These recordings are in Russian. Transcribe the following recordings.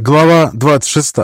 Глава 26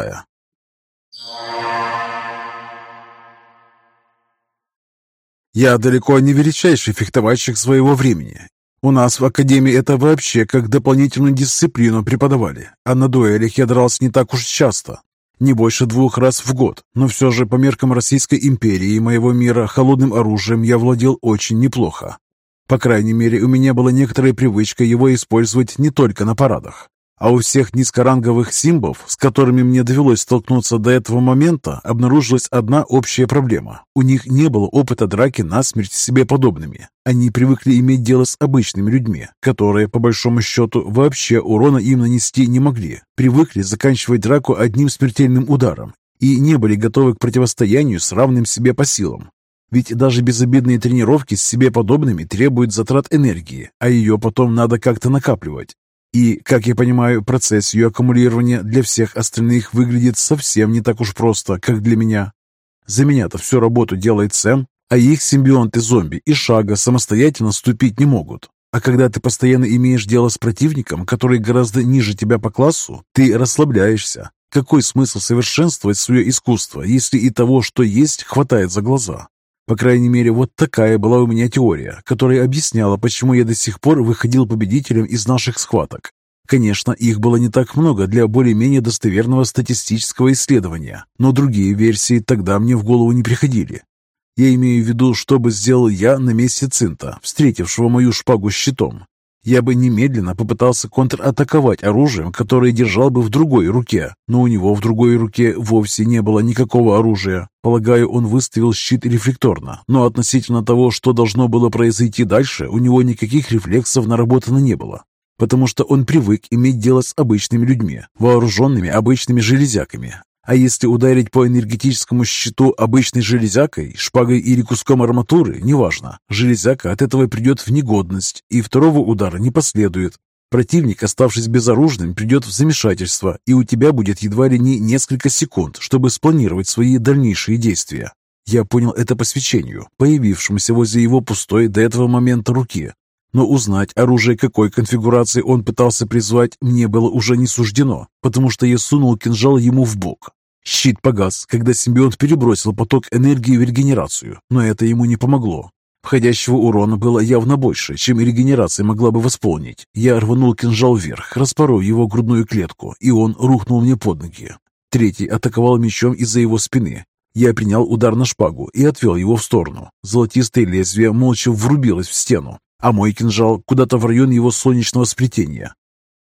Я далеко не величайший фехтовальщик своего времени. У нас в академии это вообще как дополнительную дисциплину преподавали, а на дуэлях я дрался не так уж часто, не больше двух раз в год, но все же по меркам Российской империи и моего мира холодным оружием я владел очень неплохо. По крайней мере, у меня была некоторая привычка его использовать не только на парадах. А у всех низкоранговых симбов, с которыми мне довелось столкнуться до этого момента, обнаружилась одна общая проблема. У них не было опыта драки насмерть себе подобными. Они привыкли иметь дело с обычными людьми, которые, по большому счету, вообще урона им нанести не могли. Привыкли заканчивать драку одним смертельным ударом и не были готовы к противостоянию с равным себе по силам. Ведь даже безобидные тренировки с себе подобными требуют затрат энергии, а ее потом надо как-то накапливать. И, как я понимаю, процесс ее аккумулирования для всех остальных выглядит совсем не так уж просто, как для меня. За меня-то всю работу делает Сэм, а их симбионты-зомби и шага самостоятельно ступить не могут. А когда ты постоянно имеешь дело с противником, который гораздо ниже тебя по классу, ты расслабляешься. Какой смысл совершенствовать свое искусство, если и того, что есть, хватает за глаза? По крайней мере, вот такая была у меня теория, которая объясняла, почему я до сих пор выходил победителем из наших схваток. Конечно, их было не так много для более-менее достоверного статистического исследования, но другие версии тогда мне в голову не приходили. Я имею в виду, что бы сделал я на месте Цинта, встретившего мою шпагу щитом. Я бы немедленно попытался контратаковать оружием, которое держал бы в другой руке, но у него в другой руке вовсе не было никакого оружия. Полагаю, он выставил щит рефлекторно, но относительно того, что должно было произойти дальше, у него никаких рефлексов наработано не было, потому что он привык иметь дело с обычными людьми, вооруженными обычными железяками, а если ударить по энергетическому щиту обычной железякой, шпагой или куском арматуры, неважно, железяка от этого придет в негодность, и второго удара не последует. Противник, оставшись безоружным, придет в замешательство, и у тебя будет едва ли не несколько секунд, чтобы спланировать свои дальнейшие действия. Я понял это по свечению, появившемуся возле его пустой до этого момента руки. Но узнать оружие какой конфигурации он пытался призвать мне было уже не суждено, потому что я сунул кинжал ему в бок. Щит погас, когда симбионт перебросил поток энергии в регенерацию, но это ему не помогло. Входящего урона было явно больше, чем регенерация могла бы восполнить. Я рванул кинжал вверх, распорол его грудную клетку, и он рухнул мне под ноги. Третий атаковал мечом из-за его спины. Я принял удар на шпагу и отвел его в сторону. Золотистое лезвие молча врубилось в стену, а мой кинжал куда-то в район его солнечного сплетения.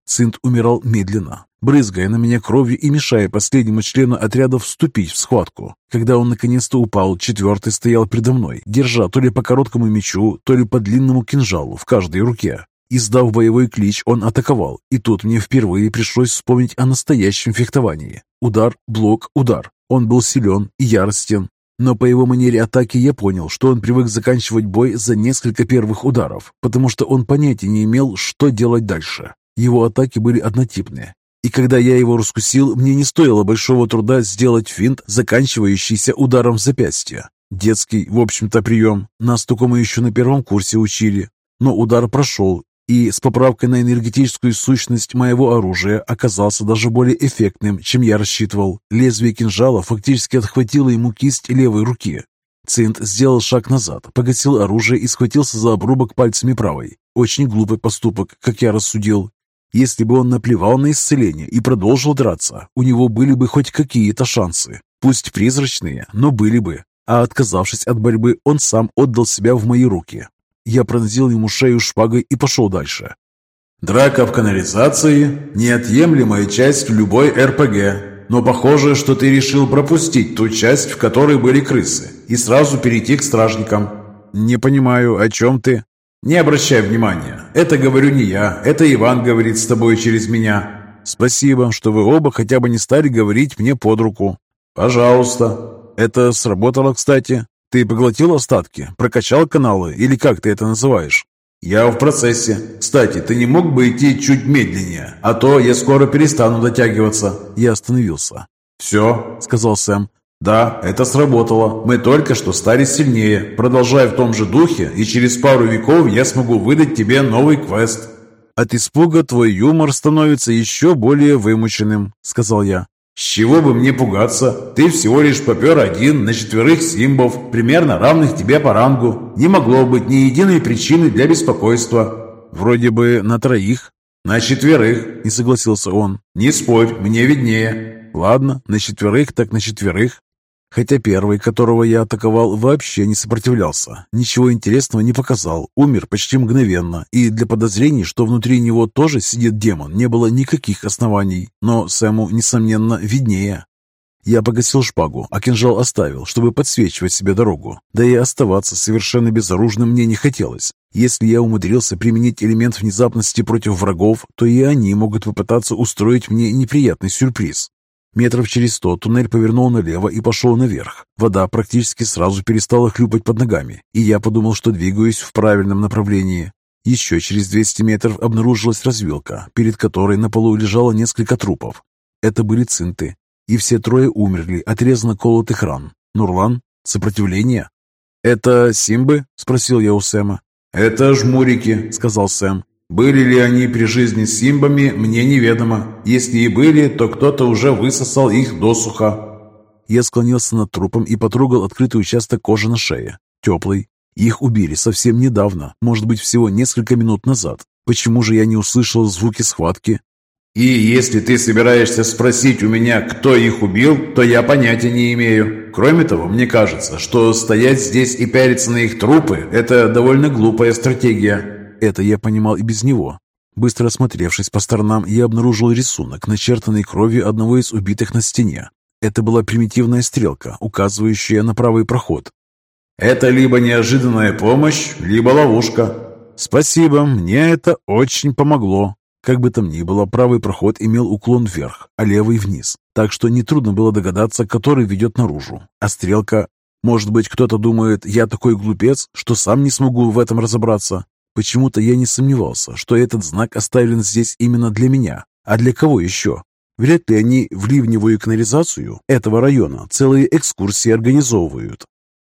Цинт умирал медленно, брызгая на меня кровью и мешая последнему члену отряда вступить в схватку. Когда он наконец-то упал, четвертый стоял предо мной, держа то ли по короткому мечу, то ли по длинному кинжалу в каждой руке. Издав боевой клич, он атаковал, и тут мне впервые пришлось вспомнить о настоящем фехтовании. Удар, блок, удар. Он был силен и яростен, но по его манере атаки я понял, что он привык заканчивать бой за несколько первых ударов, потому что он понятия не имел, что делать дальше. Его атаки были однотипные. И когда я его раскусил, мне не стоило большого труда сделать финт, заканчивающийся ударом в запястье. Детский, в общем-то, прием. Нас такому еще на первом курсе учили. Но удар прошел, и с поправкой на энергетическую сущность моего оружия оказался даже более эффектным, чем я рассчитывал. Лезвие кинжала фактически отхватило ему кисть левой руки. Цинт сделал шаг назад, погасил оружие и схватился за обрубок пальцами правой. Очень глупый поступок, как я рассудил. Если бы он наплевал на исцеление и продолжил драться, у него были бы хоть какие-то шансы. Пусть призрачные, но были бы. А отказавшись от борьбы, он сам отдал себя в мои руки. Я пронзил ему шею шпагой и пошел дальше. Драка в канализации – неотъемлемая часть любой РПГ. Но похоже, что ты решил пропустить ту часть, в которой были крысы, и сразу перейти к стражникам. Не понимаю, о чем ты? Не обращай внимания. Это говорю не я, это Иван говорит с тобой через меня. Спасибо, что вы оба хотя бы не стали говорить мне под руку. Пожалуйста. Это сработало, кстати. Ты поглотил остатки, прокачал каналы или как ты это называешь? Я в процессе. Кстати, ты не мог бы идти чуть медленнее, а то я скоро перестану дотягиваться. Я остановился. Все, сказал Сэм. Да, это сработало. Мы только что стали сильнее. Продолжай в том же духе, и через пару веков я смогу выдать тебе новый квест. От испуга твой юмор становится еще более вымученным», — сказал я. «С чего бы мне пугаться? Ты всего лишь попер один на четверых симбов, примерно равных тебе по рангу. Не могло быть ни единой причины для беспокойства». «Вроде бы на троих». «На четверых», — не согласился он. «Не спорь, мне виднее». «Ладно, на четверых так на четверых. Хотя первый, которого я атаковал, вообще не сопротивлялся. Ничего интересного не показал, умер почти мгновенно, и для подозрений, что внутри него тоже сидит демон, не было никаких оснований. Но Сэму, несомненно, виднее. Я погасил шпагу, а кинжал оставил, чтобы подсвечивать себе дорогу. Да и оставаться совершенно безоружным мне не хотелось. Если я умудрился применить элемент внезапности против врагов, то и они могут попытаться устроить мне неприятный сюрприз. Метров через сто туннель повернул налево и пошел наверх. Вода практически сразу перестала хлюпать под ногами, и я подумал, что двигаюсь в правильном направлении. Еще через 200 метров обнаружилась развилка, перед которой на полу лежало несколько трупов. Это были цинты, и все трое умерли от колотых ран. Нурлан? Сопротивление? «Это симбы?» – спросил я у Сэма. «Это жмурики», – сказал Сэм. Были ли они при жизни симбами, мне неведомо. Если и были, то кто-то уже высосал их досуха. Я склонился над трупом и потрогал открытый участок кожи на шее. Теплый. Их убили совсем недавно, может быть, всего несколько минут назад. Почему же я не услышал звуки схватки? И если ты собираешься спросить у меня, кто их убил, то я понятия не имею. Кроме того, мне кажется, что стоять здесь и пялиться на их трупы – это довольно глупая стратегия. Это я понимал и без него. Быстро осмотревшись по сторонам, я обнаружил рисунок, начертанный кровью одного из убитых на стене. Это была примитивная стрелка, указывающая на правый проход. «Это либо неожиданная помощь, либо ловушка». «Спасибо, мне это очень помогло». Как бы там ни было, правый проход имел уклон вверх, а левый вниз, так что нетрудно было догадаться, который ведет наружу. А стрелка... Может быть, кто-то думает, я такой глупец, что сам не смогу в этом разобраться. Почему-то я не сомневался, что этот знак оставлен здесь именно для меня. А для кого еще? Вряд ли они в ливневую канализацию этого района целые экскурсии организовывают.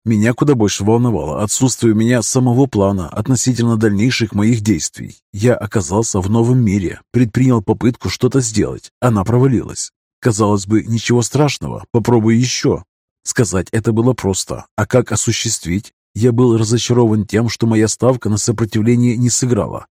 Меня куда больше волновало отсутствие у меня самого плана относительно дальнейших моих действий. Я оказался в новом мире, предпринял попытку что-то сделать. Она провалилась. Казалось бы, ничего страшного, попробуй еще. Сказать это было просто, а как осуществить? Я был разочарован тем, что моя ставка на сопротивление не сыграла,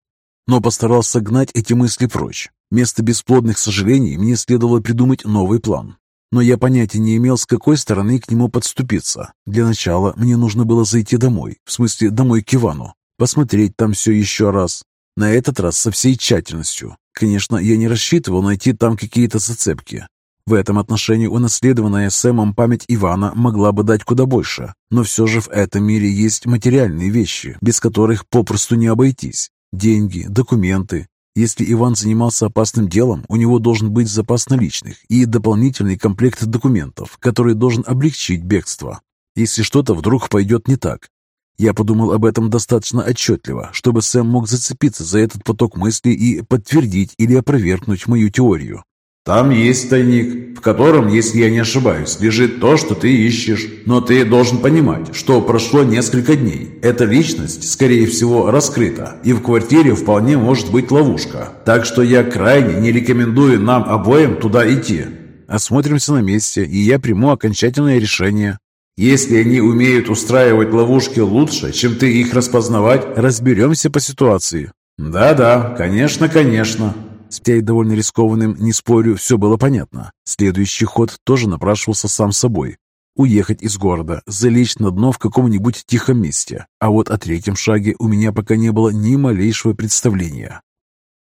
но постарался гнать эти мысли прочь. Вместо бесплодных сожалений мне следовало придумать новый план. Но я понятия не имел, с какой стороны к нему подступиться. Для начала мне нужно было зайти домой, в смысле домой к Ивану, посмотреть там все еще раз. На этот раз со всей тщательностью. Конечно, я не рассчитывал найти там какие-то зацепки, в этом отношении унаследованная Сэмом память Ивана могла бы дать куда больше, но все же в этом мире есть материальные вещи, без которых попросту не обойтись. Деньги, документы. Если Иван занимался опасным делом, у него должен быть запас наличных и дополнительный комплект документов, который должен облегчить бегство, если что-то вдруг пойдет не так. Я подумал об этом достаточно отчетливо, чтобы Сэм мог зацепиться за этот поток мыслей и подтвердить или опровергнуть мою теорию. Там есть тайник, в котором, если я не ошибаюсь, лежит то, что ты ищешь. Но ты должен понимать, что прошло несколько дней. Эта личность, скорее всего, раскрыта, и в квартире вполне может быть ловушка. Так что я крайне не рекомендую нам обоим туда идти. Осмотримся на месте, и я приму окончательное решение. Если они умеют устраивать ловушки лучше, чем ты их распознавать, разберемся по ситуации. Да-да, конечно, конечно. Стей довольно рискованным, не спорю, все было понятно. Следующий ход тоже напрашивался сам собой. Уехать из города, залечь на дно в каком-нибудь тихом месте. А вот о третьем шаге у меня пока не было ни малейшего представления.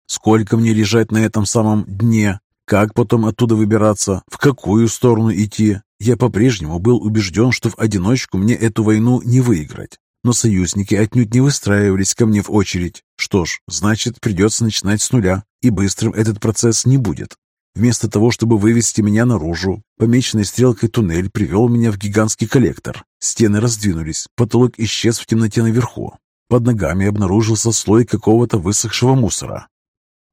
Сколько мне лежать на этом самом дне? Как потом оттуда выбираться? В какую сторону идти? Я по-прежнему был убежден, что в одиночку мне эту войну не выиграть. Но союзники отнюдь не выстраивались ко мне в очередь. Что ж, значит, придется начинать с нуля, и быстрым этот процесс не будет. Вместо того, чтобы вывести меня наружу, помеченный стрелкой туннель привел меня в гигантский коллектор. Стены раздвинулись, потолок исчез в темноте наверху. Под ногами обнаружился слой какого-то высохшего мусора.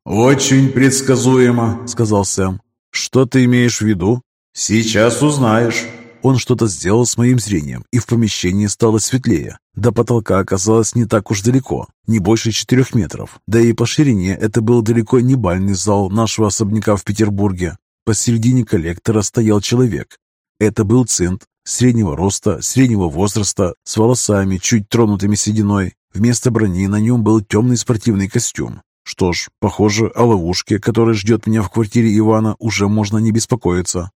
«Очень предсказуемо», — сказал Сэм. «Что ты имеешь в виду?» «Сейчас узнаешь». Он что-то сделал с моим зрением, и в помещении стало светлее. До потолка оказалось не так уж далеко, не больше четырех метров. Да и по ширине это был далеко не бальный зал нашего особняка в Петербурге. Посередине коллектора стоял человек. Это был Цинт, среднего роста, среднего возраста, с волосами, чуть тронутыми сединой. Вместо брони на нем был темный спортивный костюм. Что ж, похоже, о ловушке, которая ждет меня в квартире Ивана, уже можно не беспокоиться.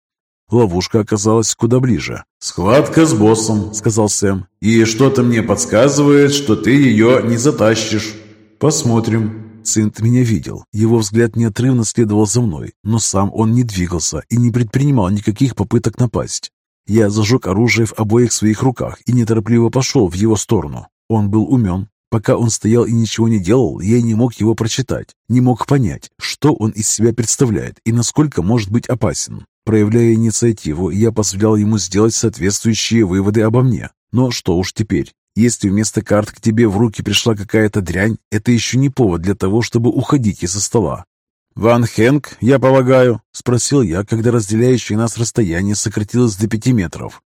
Ловушка оказалась куда ближе. «Схватка с боссом», — сказал Сэм. «И что-то мне подсказывает, что ты ее не затащишь». «Посмотрим». Цинт меня видел. Его взгляд неотрывно следовал за мной, но сам он не двигался и не предпринимал никаких попыток напасть. Я зажег оружие в обоих своих руках и неторопливо пошел в его сторону. Он был умен. Пока он стоял и ничего не делал, я не мог его прочитать, не мог понять, что он из себя представляет и насколько может быть опасен. Проявляя инициативу, я позволял ему сделать соответствующие выводы обо мне. Но что уж теперь. Если вместо карт к тебе в руки пришла какая-то дрянь, это еще не повод для того, чтобы уходить из-за стола. «Ван Хенк, я полагаю?» – спросил я, когда разделяющее нас расстояние сократилось до пяти метров.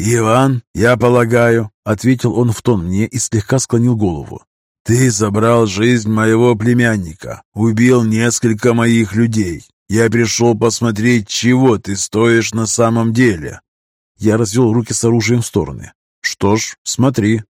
«Иван, я полагаю», — ответил он в тон мне и слегка склонил голову. «Ты забрал жизнь моего племянника, убил несколько моих людей. Я пришел посмотреть, чего ты стоишь на самом деле». Я развел руки с оружием в стороны. «Что ж, смотри».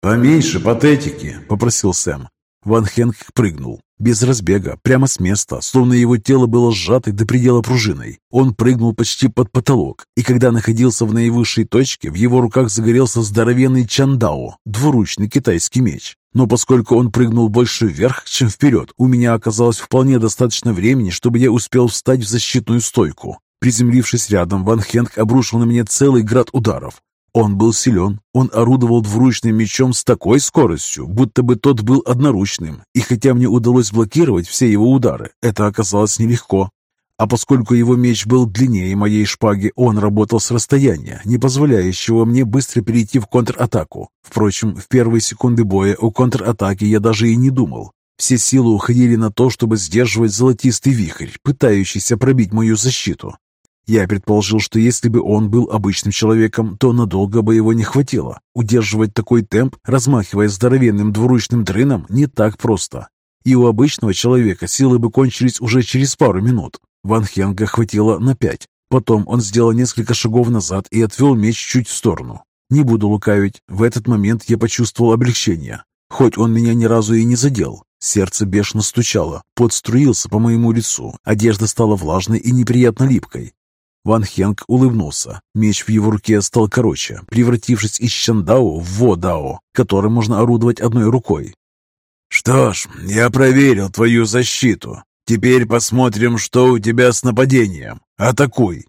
«Поменьше патетики», — попросил Сэм. Ван Хенк прыгнул. Без разбега, прямо с места, словно его тело было сжато до предела пружиной. Он прыгнул почти под потолок, и когда находился в наивысшей точке, в его руках загорелся здоровенный чандао, двуручный китайский меч. Но поскольку он прыгнул больше вверх, чем вперед, у меня оказалось вполне достаточно времени, чтобы я успел встать в защитную стойку. Приземлившись рядом, Ван Хенк обрушил на меня целый град ударов. Он был силен, он орудовал двуручным мечом с такой скоростью, будто бы тот был одноручным, и хотя мне удалось блокировать все его удары, это оказалось нелегко. А поскольку его меч был длиннее моей шпаги, он работал с расстояния, не позволяющего мне быстро перейти в контратаку. Впрочем, в первые секунды боя о контратаке я даже и не думал. Все силы уходили на то, чтобы сдерживать золотистый вихрь, пытающийся пробить мою защиту. Я предположил, что если бы он был обычным человеком, то надолго бы его не хватило. Удерживать такой темп, размахивая здоровенным двуручным дрыном, не так просто. И у обычного человека силы бы кончились уже через пару минут. Ван Хенга хватило на пять. Потом он сделал несколько шагов назад и отвел меч чуть в сторону. Не буду лукавить, в этот момент я почувствовал облегчение. Хоть он меня ни разу и не задел. Сердце бешено стучало, пот струился по моему лицу, одежда стала влажной и неприятно липкой. Ван Хенг улыбнулся. Меч в его руке стал короче, превратившись из Чандао в Водао, которым можно орудовать одной рукой. «Что ж, я проверил твою защиту. Теперь посмотрим, что у тебя с нападением. Атакуй!»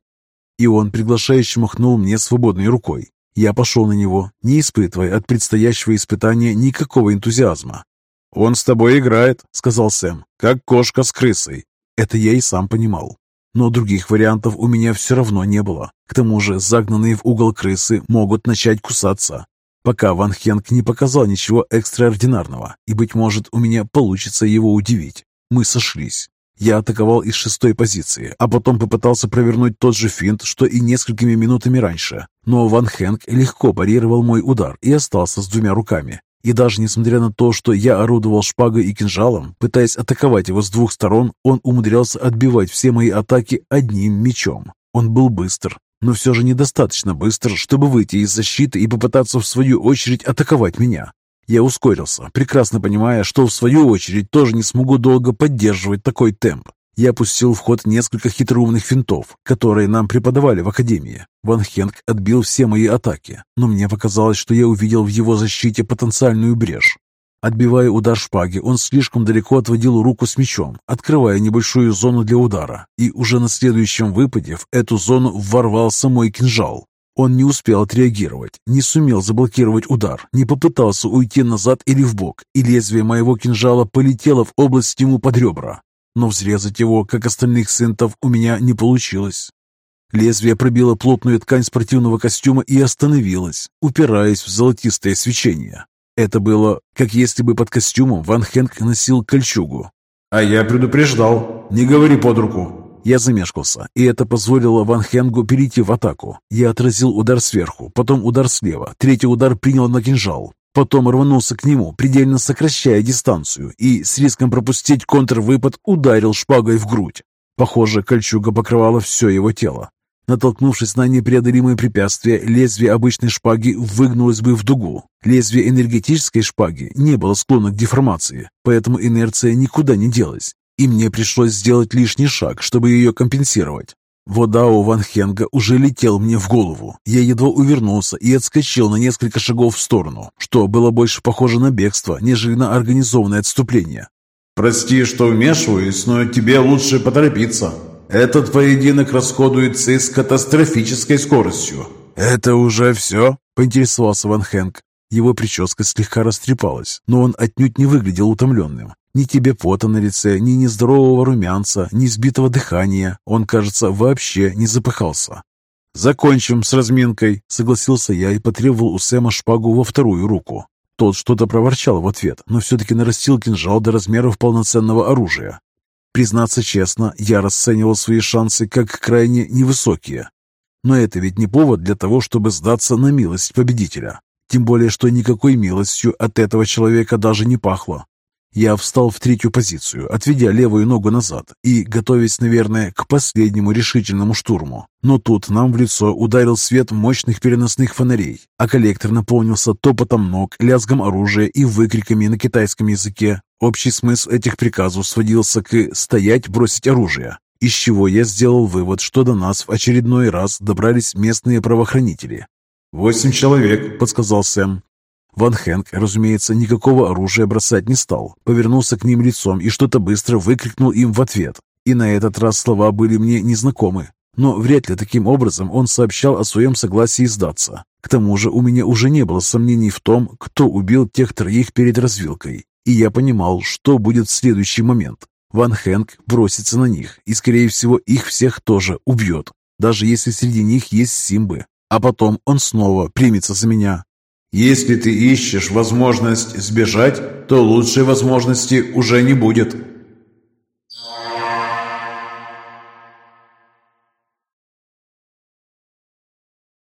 И он приглашающе махнул мне свободной рукой. Я пошел на него, не испытывая от предстоящего испытания никакого энтузиазма. «Он с тобой играет», — сказал Сэм, — «как кошка с крысой». Это я и сам понимал. Но других вариантов у меня все равно не было. К тому же загнанные в угол крысы могут начать кусаться. Пока Ван Хенк не показал ничего экстраординарного, и, быть может, у меня получится его удивить. Мы сошлись. Я атаковал из шестой позиции, а потом попытался провернуть тот же финт, что и несколькими минутами раньше. Но Ван Хенк легко парировал мой удар и остался с двумя руками. И даже несмотря на то, что я орудовал шпагой и кинжалом, пытаясь атаковать его с двух сторон, он умудрялся отбивать все мои атаки одним мечом. Он был быстр, но все же недостаточно быстр, чтобы выйти из защиты и попытаться в свою очередь атаковать меня. Я ускорился, прекрасно понимая, что в свою очередь тоже не смогу долго поддерживать такой темп. Я пустил в ход несколько хитроумных финтов, которые нам преподавали в академии. Ван Хенк отбил все мои атаки, но мне показалось, что я увидел в его защите потенциальную брешь. Отбивая удар шпаги, он слишком далеко отводил руку с мечом, открывая небольшую зону для удара, и уже на следующем выпаде в эту зону ворвался мой кинжал. Он не успел отреагировать, не сумел заблокировать удар, не попытался уйти назад или в бок, и лезвие моего кинжала полетело в область ему под ребра. Но взрезать его, как остальных синтов, у меня не получилось. Лезвие пробило плотную ткань спортивного костюма и остановилось, упираясь в золотистое свечение. Это было, как если бы под костюмом Ван Хенк носил кольчугу. «А я предупреждал. Не говори под руку. Я замешкался, и это позволило Ван Хенгу перейти в атаку. Я отразил удар сверху, потом удар слева, третий удар принял на кинжал. Потом рванулся к нему, предельно сокращая дистанцию, и с риском пропустить контрвыпад ударил шпагой в грудь. Похоже, кольчуга покрывала все его тело. Натолкнувшись на непреодолимое препятствие, лезвие обычной шпаги выгнулось бы в дугу. Лезвие энергетической шпаги не было склонно к деформации, поэтому инерция никуда не делась и мне пришлось сделать лишний шаг, чтобы ее компенсировать. Вода у Ван Хенга уже летел мне в голову. Я едва увернулся и отскочил на несколько шагов в сторону, что было больше похоже на бегство, нежели на организованное отступление. «Прости, что вмешиваюсь, но тебе лучше поторопиться. Этот поединок расходуется с катастрофической скоростью». «Это уже все?» – поинтересовался Ван Хенг. Его прическа слегка растрепалась, но он отнюдь не выглядел утомленным. Ни тебе пота на лице, ни нездорового румянца, ни сбитого дыхания. Он, кажется, вообще не запыхался. «Закончим с разминкой», — согласился я и потребовал у Сэма шпагу во вторую руку. Тот что-то проворчал в ответ, но все-таки нарастил кинжал до размеров полноценного оружия. Признаться честно, я расценивал свои шансы как крайне невысокие. Но это ведь не повод для того, чтобы сдаться на милость победителя. Тем более, что никакой милостью от этого человека даже не пахло. Я встал в третью позицию, отведя левую ногу назад и готовясь, наверное, к последнему решительному штурму. Но тут нам в лицо ударил свет мощных переносных фонарей, а коллектор наполнился топотом ног, лязгом оружия и выкриками на китайском языке. Общий смысл этих приказов сводился к «стоять, бросить оружие», из чего я сделал вывод, что до нас в очередной раз добрались местные правоохранители. «Восемь человек», — подсказал Сэм. Ван Хэнк, разумеется, никакого оружия бросать не стал. Повернулся к ним лицом и что-то быстро выкрикнул им в ответ. И на этот раз слова были мне незнакомы. Но вряд ли таким образом он сообщал о своем согласии сдаться. К тому же у меня уже не было сомнений в том, кто убил тех троих перед развилкой. И я понимал, что будет в следующий момент. Ван Хэнк бросится на них, и, скорее всего, их всех тоже убьет, даже если среди них есть симбы. А потом он снова примется за меня, если ты ищешь возможность сбежать, то лучшей возможности уже не будет.